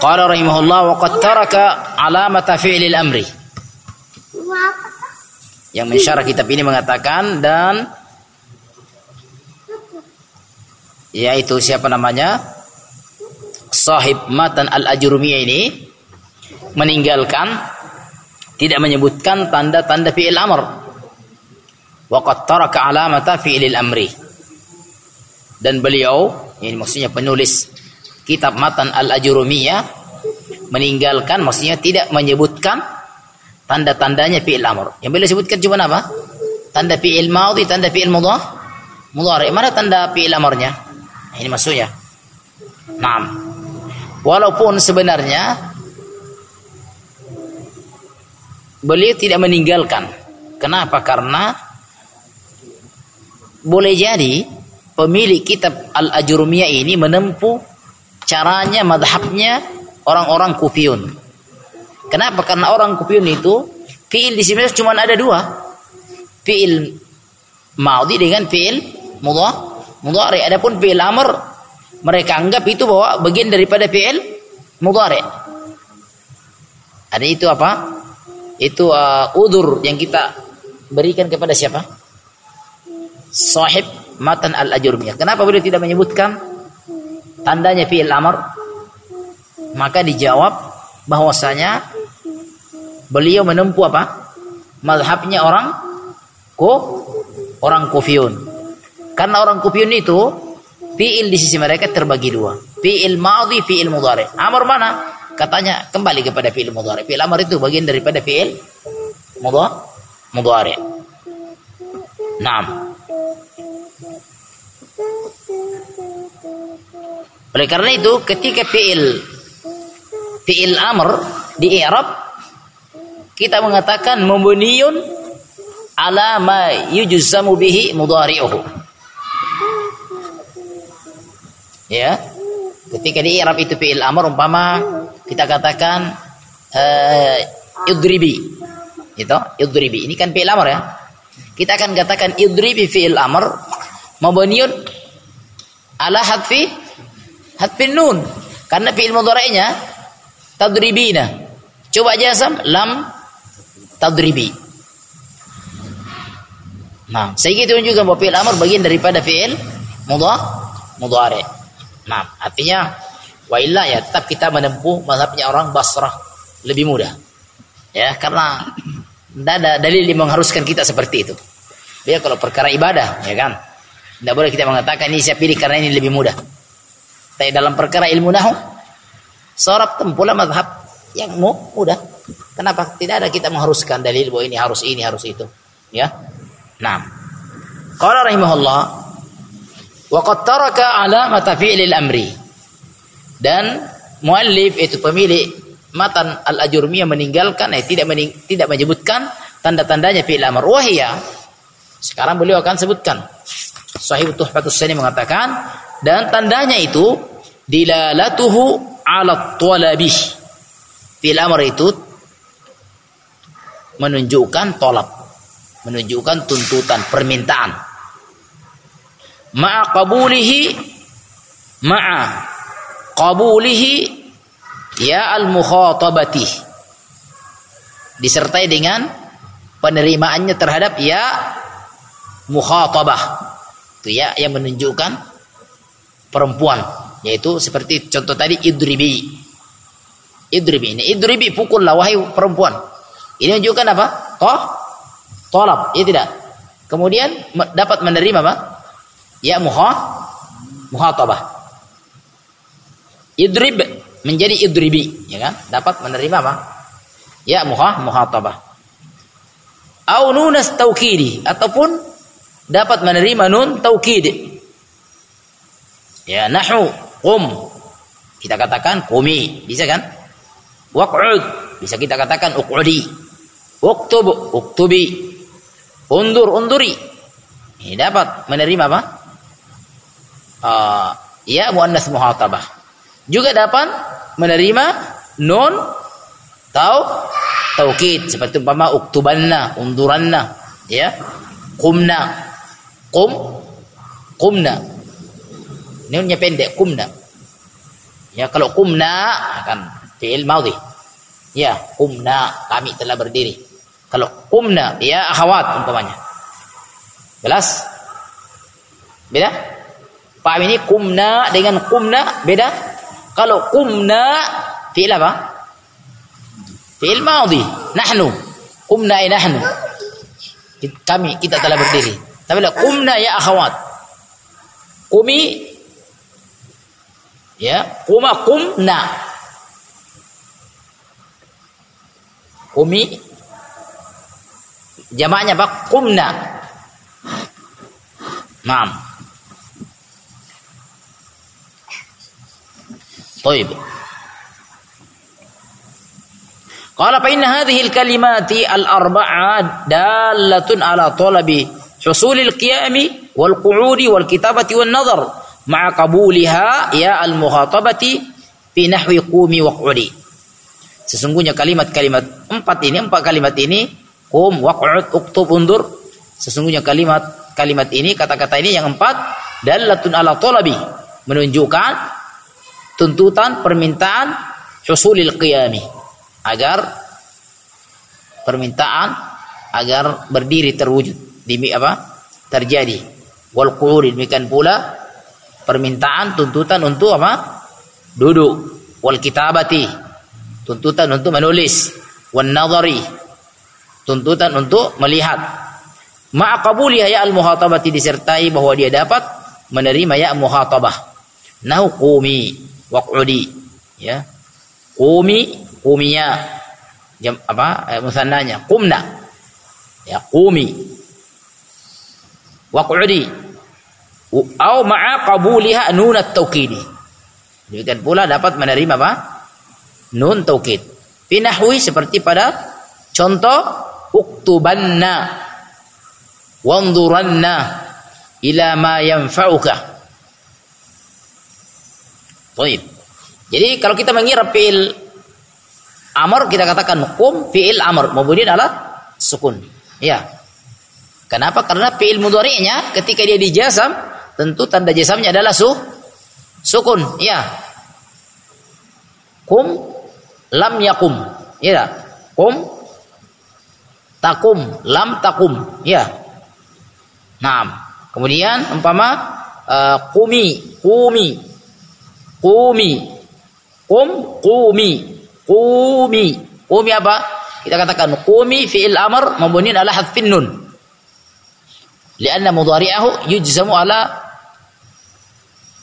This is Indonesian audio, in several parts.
Qala rahimahullah wa qad taraka alamata fi'lil amri. Yang mensyarah kitab ini mengatakan dan yaitu siapa namanya? Sahib Matan Al-Ajrumiyah ini meninggalkan tidak menyebutkan tanda-tanda fi'il amr. Wa qad taraka alamata fi'lil amri. Dan beliau, ini maksudnya penulis kitab Matan Al-Ajrumiyah meninggalkan maksudnya tidak menyebutkan tanda-tandanya fi'il amr. Yang beliau sebutkan cuma apa? Tanda fi'il madhi, tanda fi'il mudhari. Mudhari. Mana tanda fi'il amrnya? Ini maksudnya. Naam. Walaupun sebenarnya beliau tidak meninggalkan. Kenapa? Karena boleh jadi pemilik kitab Al-Ajrumiyah ini menempuh caranya madhabnya orang-orang Kufiyun. Kenapa? Karena orang Kufiyun itu fiil di sini cuma ada dua. Fiil maudi dengan fiil mudhari. Adapun fiil amr mereka anggap itu bahwa bagian daripada fiil mudhari. Ada itu apa? Itu uh, udur yang kita berikan kepada siapa? Sahib Matan Al-Ajurmiyah. Kenapa beliau tidak menyebutkan tandanya fi'il amr? Maka dijawab bahwasanya beliau menempuh apa? Mazhabnya orang ko orang Kufiyun. Karena orang Kufiyun itu fi'il di sisi mereka terbagi dua. Fi'il madhi, fi'il mudhari. Amr mana? Katanya kembali kepada fi'il mudhari. Fi'il amr itu bagian daripada fi'il mudhari. Naam. Oleh karena itu ketika fi'il fi'il amr di i'rab kita mengatakan mubniyun ala ma yujzamu bihi mudhari'uhu. Ya. Ketika di i'rab itu fi'il amr umpama kita katakan uh, idribi. Itu, idribi. Ini kan fi'il amr ya. Kita akan katakan idribi fi'il amr mabniun ala hadfi hadfin nun. Karena fi'il mudhari'nya tadribina. Coba jasam lam tadribi. Nah, saya gitu juga bahwa fi'il amr bagian daripada fi'il mudhari. Mudhari. Nah, artinya wa illa ya tetap kita menempuh mazhabnya orang Basrah lebih mudah. Ya, karena tidak ada dalil yang mengharuskan kita seperti itu. Dia kalau perkara ibadah, ya kan? Tidak boleh kita mengatakan ini saya pilih karena ini lebih mudah. Tapi dalam perkara ilmu nahu, seorang tempulah madhab yang mudah. Kenapa? Tidak ada kita mengharuskan dalil bahwa ini harus ini harus itu. Ya. Nah. Qala rahimahullah wa qad taraka alamata fi'lil amri. Dan muallif itu pemilik matan al-ajurmiyah meninggalkan eh tidak mening, tidak menyebutkan tanda-tandanya fi'il amr wahia sekarang beliau akan sebutkan sahih tuhfatus sani mengatakan dan tandanya itu dilalatuhu ala talabih fi'il amr itu menunjukkan tolak menunjukkan tuntutan permintaan. Ma'a qabulihi ma'a qabulihi ya al mukhatabati disertai dengan penerimaannya terhadap ya mukhatabah. Itu ya yang menunjukkan perempuan. Yaitu seperti contoh tadi idribi. Idribi ini idribi pukullah wahai perempuan. Ini menunjukkan apa? Toh tolab ya tidak? Kemudian dapat menerima apa? Ya muha muhatabah. Idrib menjadi idribi ya kan? Dapat menerima apa? Ya muha muhatabah. Au nunas taukidi ataupun dapat menerima nun taukid ya nahu qum. Kita katakan qumi bisa kan? Waq'ud bisa kita katakan uq'udi. Uktub uktubi. Undur unduri. Ini dapat menerima apa? Uh, ya muannas muhatabah. Juga dapat menerima nun tau taukid. Seperti umpama uktubanna unduranna. Ya kumna kum kumna nunnya pendek kumna Ya, kalau kumna akan fi'il madhi. Ya, kumna kami telah berdiri. Kalau kumna ya akhwat umpamanya. Jelas? Beda? Paham ini kumna dengan kumna beda? Kalau kumna fi'il apa? Fi'il madhi. Nahnu. Kumna ay nahnu. Kami kita telah berdiri. Tapi lah kumna ya akhwat. Kumi ya, kuma kumna. Kumi jamaknya apa? Kumna. Naam. طيب قال فإن هذه الكلمات الأربعة دالة على طلب حصول القيام والقعود والكتابة والنظر ma'a qabuliha ya al mukhatabati fi nahwi qumi. Sesungguhnya kalimat-kalimat empat ini, empat kalimat ini qum waq'ud uktub undur. Sesungguhnya kalimat kalimat ini, kata-kata ini yang empat dallatun ala talabi menunjukkan tuntutan permintaan husulil qiyami agar permintaan agar berdiri terwujud di apa terjadi wal qurud demikian pula permintaan, tuntutan untuk apa? Duduk. Wal kitabati. Tuntutan untuk menulis. Wan nadhari tuntutan untuk melihat. Ma'a qabuliha ya al muhatabati disertai bahwa dia dapat menerima ya muhatabah. Nahu qumi waq'udi ya. Qumi qumia. Jam apa? Eh, musannanya. Qumna. Ya qumi. Waq'udi au ma'a qabuliha nun at-taukidi demikian pula dapat menerima apa nun taukid. Pinahwi seperti pada contoh uktubanna wanzuranna ila ma yanfa'uka. Baik. Jadi kalau kita mengira fi'il amr kita katakan kum fi'il amr kemudian adalah sukun. Ya. Kenapa? Karena fi'il mudhari'nya ketika dia dijazam tentu tanda jasamnya adalah su sukun. Ya. Kum lam yakum ya kum takum lam takum ya nah kemudian umpama uh, kumi kumi kumi. Kum kumi kumi. Kumi apa? Kita katakan kumi fi'il amr mabniun ala hadfin nun. Lianna mudhari'ahu yujzamu ala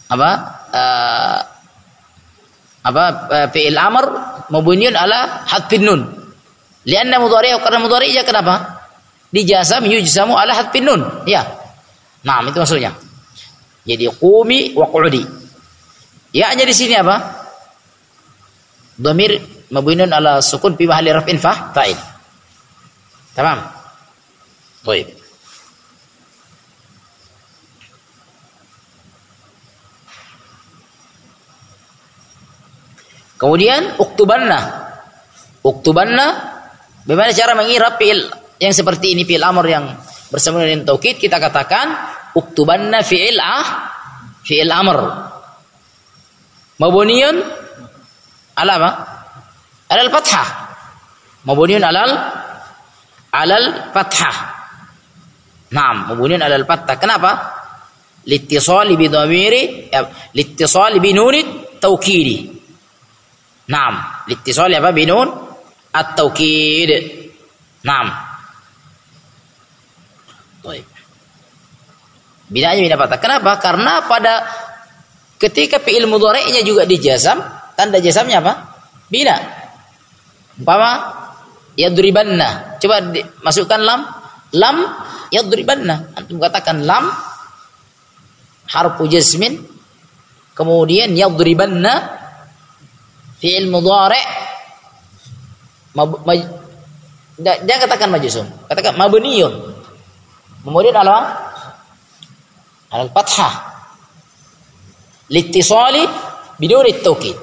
apa uh, apa uh, fi'il amr ala hadfin nun. Lianna mudhari'u karena mudhari'nya kenapa? Dijazam yujzamu ala hadfin nun. Ya. Nah, itu maksudnya. Jadi qumi wa. Ya nya di sini apa? Dhamir mabniun ala sukun fi mahalli raf'in fa fa'il. Tamam. Baik. Kemudian uktubanna. Uktubanna bagaimana cara mengira fi'il yang seperti ini fi'il amr yang bersama dengan taukid kita katakan uktubanna fi'il ah fi'il amr. Mabuniun ala apa? Alal fathah. Mabuniun alal alal fathah. Naam, mabuniun alal fathah. Kenapa? Littisali bi dhamiri, ya, littisali bi nunit taukidi. Naam, litisol apa binun at-taukid. Naam. Baik. Binanya bina patah. Kenapa? Karena pada ketika fi'il mudhari'nya juga dijazam, tanda jazamnya apa? Bina. Umpama yadribanna. Coba masukkan lam. Lam yadribanna. Antum katakan lam harfu jazmin kemudian yadribanna fi'il mudhari dia katakan majusum. Katakan mabniyun. Kemudian apa? Al fathah. Litisali bidun taukid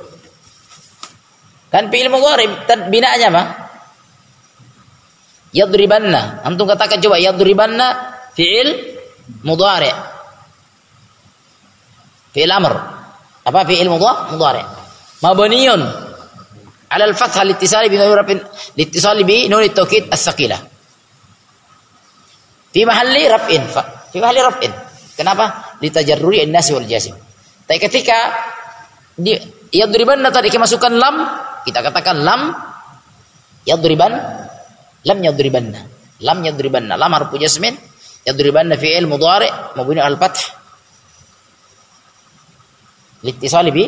kan fi'il mudhari binaannya apa? Yadribanna. Antum katakan coba yadribanna fi'il mudhari. Fi'il amr. Apa fi'il mudhari mudhari mabniun ala al-fath litisali bi nun litisali bi nun at-taukid as-saqila fi mahalli raf'in fi mahalli raf'in kenapa? Litajarruri an-nasi wal jazim tapi ketika di yadribanna tadi kemasukan lam kita katakan lam yadriban lam yadribanna. Lam yadribanna. Lam harfu jasmin yadribanna fi'il mudhari mabni al-fath. Litisali bi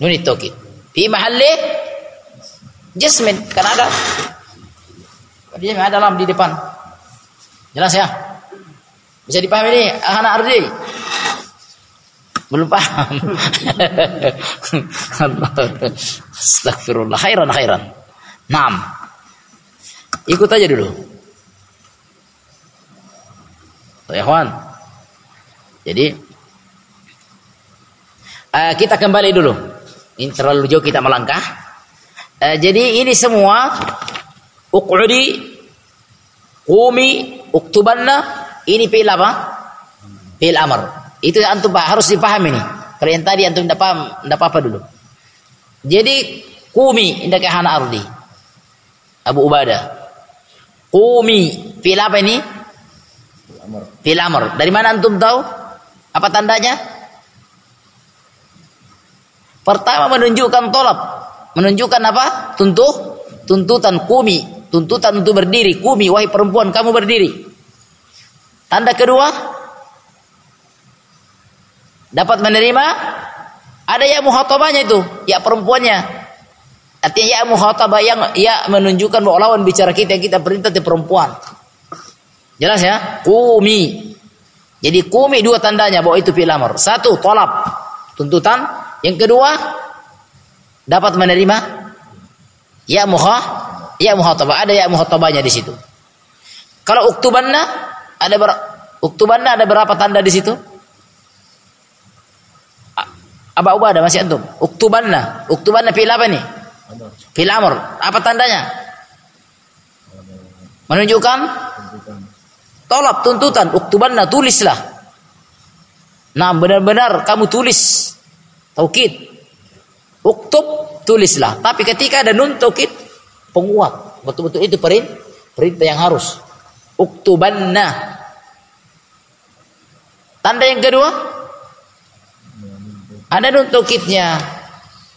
nun at-taukid fi mahalli jasmin kan ada. Dia ada lam di depan. Jelas ya? Bisa dipahami ini anak Ardi? Belum paham. Astagfirullah khairan khairan. Naam. Ikut aja dulu. Ya jadi uh, kita kembali dulu ini terlalu jauh kita melangkah. Uh, jadi ini semua uqudi qumi uktubanna ini fi'il apa? Fi'il amr. Itu antum harus dipahami nih. Kalau yang tadi antum tidak paham tidak apa-apa dulu. Jadi kumi indah hana ardi? Abu Ubadah. Kumi fi'il apa ini? Fi'il amr. Dari mana antum tahu? Apa tandanya Pertama menunjukkan tolap. Menunjukkan apa? Tuntuh, tuntutan kumi. Tuntutan untuk berdiri. Kumi, wahai perempuan kamu berdiri. Tanda kedua. Dapat menerima. Ada ya muhatabahnya itu. Ya perempuannya. Artinya ya muhatabah yang ya menunjukkan bahwa lawan bicara kita yang kita perintah di perempuan. Jelas ya? Kumi. Jadi kumi dua tandanya bahwa itu filamar. Satu, tolap. Tuntutan. Yang kedua, dapat menerima ya muha, ya muhatabah. Ada ya muhatabahnya di situ. Kalau uktubanna ada ber, uktubanna ada berapa tanda di situ? Aba Ubadah masih antum. Uktubanna, uktubanna fil apa nih? Fil amr. Apa tandanya? Menunjukkan tolak tuntutan uktubanna tulislah. Nah benar-benar kamu tulis Taukid. Uktub tulislah. Tapi ketika ada nun taukid penguat. Betul-betul itu perintah, yang harus. Uktubanna. Tanda yang kedua ada nun taukidnya.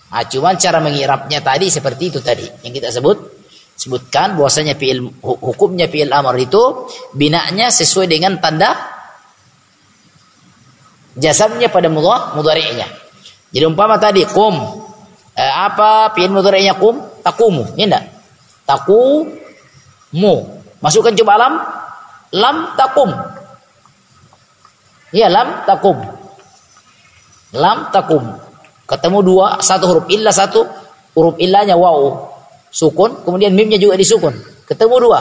Nah, cuman cara mengirapnya tadi seperti itu tadi yang kita sebut sebutkan bahwasanya fiil hukumnya fiil amr itu binanya sesuai dengan tanda jasamnya pada mudhari mudhari'nya. Jadi umpama tadi kum eh, apa fi'il mudhari'nya kum? Takumu, ya enggak? Takumu. Masukkan coba lam. Lam takum. Iya, lam takum. Lam takum. Ketemu dua, satu huruf illa satu, huruf illanya waw sukun, kemudian mimnya juga disukun. Ketemu dua,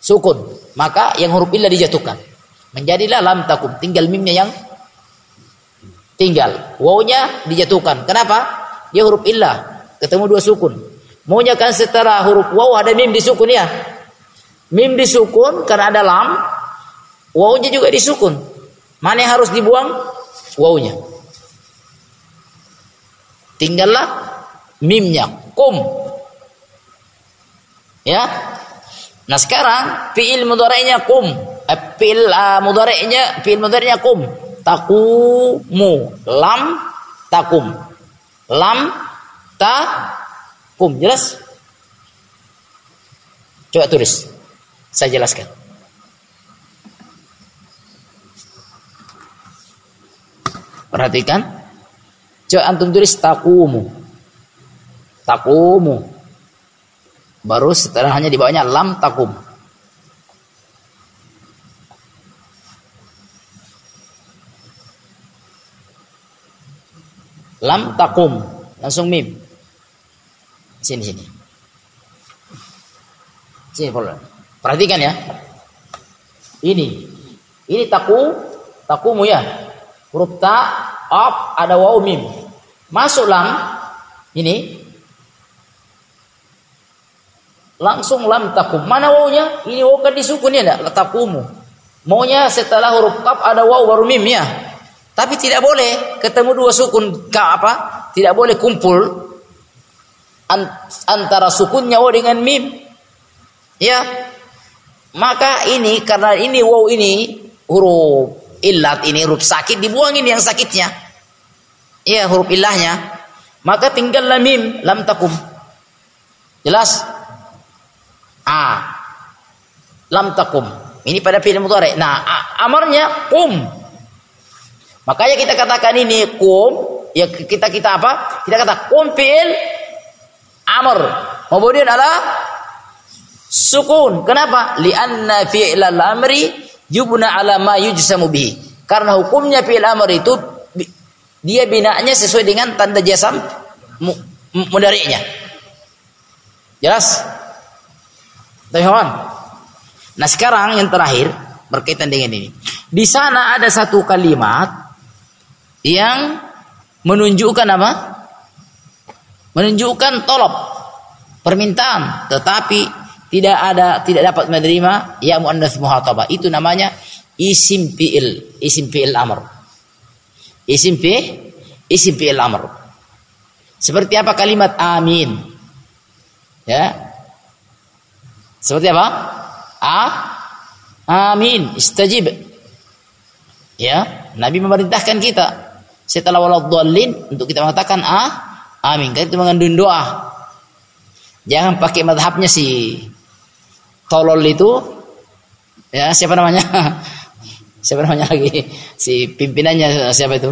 sukun. Maka yang huruf illa dijatuhkan. Menjadilah lam takum. Tinggal mimnya yang tinggal. Wawnya dijatuhkan. Kenapa? Dia huruf illah. Ketemu dua sukun. Maunya kan setelah huruf waw ada mim disukun ya. Mim disukun karena ada lam. Wawnya juga disukun. Mana yang harus dibuang? Wawnya. Tinggallah mimnya. Kum. Ya. Nah sekarang fiil mudhari'nya kum. Eh, fiil uh, mudhari'nya fiil mudhari'nya kum takumu lam takum. Lam takum. Jelas? Coba tulis. Saya jelaskan. Perhatikan. Coba antum tulis takumu takumu baru setelah hanya di bawahnya lam takum Lam takum. Langsung mim. Sini sini. Sini Perhatikan ya. Ini. Ini taku. Takumu ya. Huruf ta, op, ada waw mim. Masuk lam. Ini. Langsung lam takum. Mana wawnya? Ini waw kan disukun ya enggak? Takumu. Maunya setelah huruf kaf ada waw baru mim ya. Tapi tidak boleh ketemu dua sukun apa? Tidak boleh kumpul antara sukunnya waw dengan mim. Ya. Maka ini karena ini waw ini huruf illat ini huruf sakit dibuang ini yang sakitnya. Ya, huruf ilahnya. Maka tinggallah mim lam takum. Jelas? A. Lam takum. Ini pada fi'il mudhari. Nah, amarnya kum. Makanya kita katakan ini kum, ya kita kita apa? Kita kata kum fi'il amr. Kemudian adalah sukun. Kenapa? Lianna fi'il al-amri yubna ala ma yujsamu bihi. Karena hukumnya fi'il amr itu dia binanya sesuai dengan tanda jasam mudari'nya. Jelas? Teman. Nah sekarang yang terakhir berkaitan dengan ini. Di sana ada satu kalimat yang menunjukkan apa? Menunjukkan tolop permintaan, tetapi tidak ada tidak dapat menerima ya muannats muhatabah. Itu namanya isim fi'il, isim fi'il amr. Isim fi isim fi'il amr. Seperti apa kalimat amin? Ya. Seperti apa? A amin, istajib. Ya, Nabi memerintahkan kita setelah waladhdallin untuk kita mengatakan ah amin. Kita mengandung doa. Jangan pakai madhabnya si tolol itu ya siapa namanya? siapa namanya lagi? Si pimpinannya siapa itu?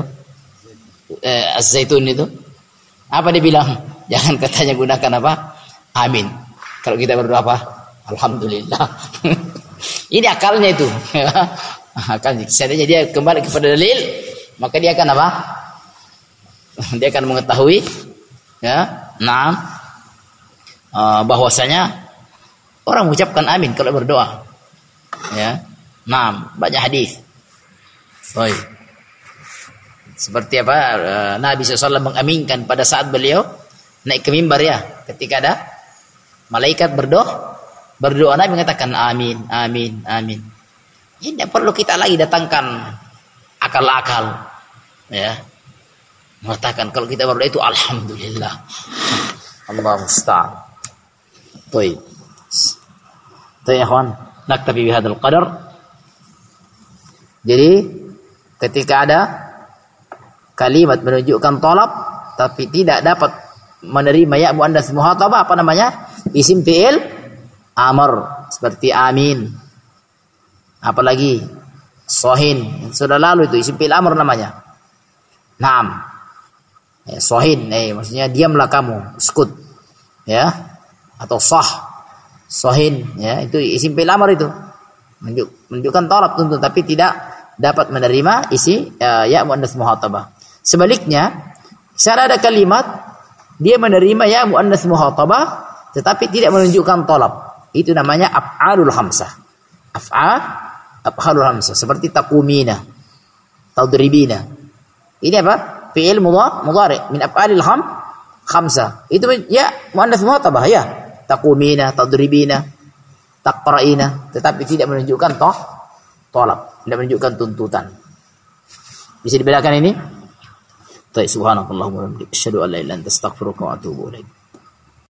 Eh, Az-Zaitun itu. Apa dia bilang? Jangan katanya gunakan apa? Amin. Kalau kita berdoa apa? Alhamdulillah. Ini akalnya itu. akalnya. Seandainya dia kembali kepada dalil, maka dia akan apa? Dia akan mengetahui ya, nah uh, bahwasanya orang mengucapkan amin kalau berdoa. Ya. Nah, banyak hadis. Baik. Seperti apa uh, Nabi SAW mengaminkan pada saat beliau naik ke mimbar ya, ketika ada malaikat berdoa, berdoa Nabi mengatakan amin, amin, amin. Ini perlu kita lagi datangkan akal-akal. Ya. Mengatakan kalau kita berdoa itu alhamdulillah. Allah musta'an. Baik. Baik ikhwan naktafi bihadzal qadar. Jadi ketika ada kalimat menunjukkan tolap tapi tidak dapat menerima ya muannas muhatabah apa namanya? Isim fi'il amr. Seperti amin. Apalagi Sohin sudah lalu itu isim fi'il amr namanya. Naam. Ya, sohin, eh maksudnya diamlah kamu, skut. Ya. Atau sah. Sohin, ya, itu isim fi'il amr itu. Menunjuk, menunjukkan tolak tentu tapi tidak dapat menerima isi uh, ya muannas muhatabah. Sebaliknya, secara ada kalimat dia menerima ya muannas muhatabah tetapi tidak menunjukkan tolak. Itu namanya af'alul hamsah. Af'al af'alul hamzah seperti takumina tadribina ini apa? Fi'il mudhari. Min af'alil ham khamsa. Itu ya muannats muhatabah ya. takumina tadribina taqra'ina tetapi tidak menunjukkan toh tolak. Tidak menunjukkan tuntutan. Bisa dibedakan ini? Baik subhanakallahumma wa bihamdika. Asyhadu an la ilaha illa anta astaghfiruka wa atubu ilaik